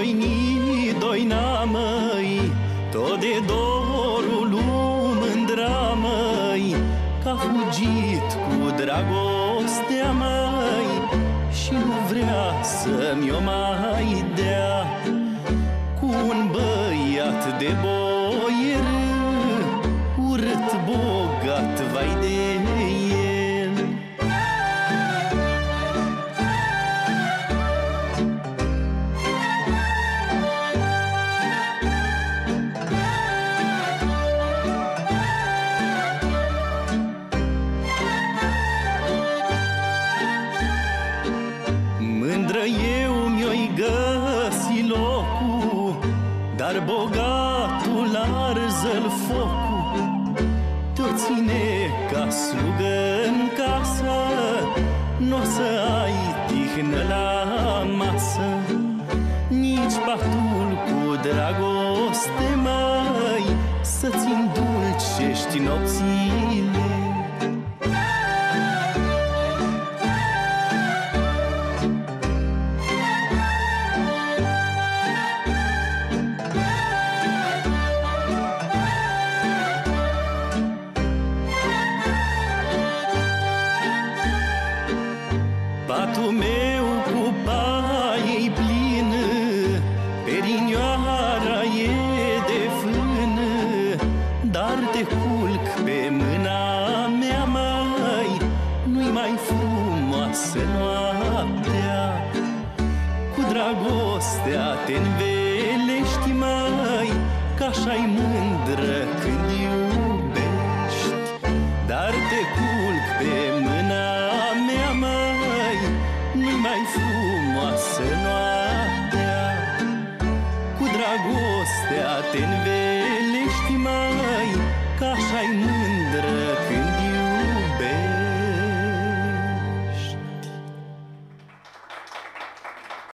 doini, doina măi, tot de dorul mândra măi, Că a fugit cu dragostea măi și nu vrea să-mi o mai Mândră eu mi-o-i găsi locul Dar bogatul arză-l focul. Te-o ține ca slugă în casă N-o să ai tihnă la masă. Nici patul cu dragoste mai Să-ți îndulcești nopțile Patul meu cu paie plin Perinioara e de fână Dar te culc pe mâna mea mai Nu-i mai frumoasă noaptea. Cu dragostea te învelești mai Ca așa-i mândră când der den Weg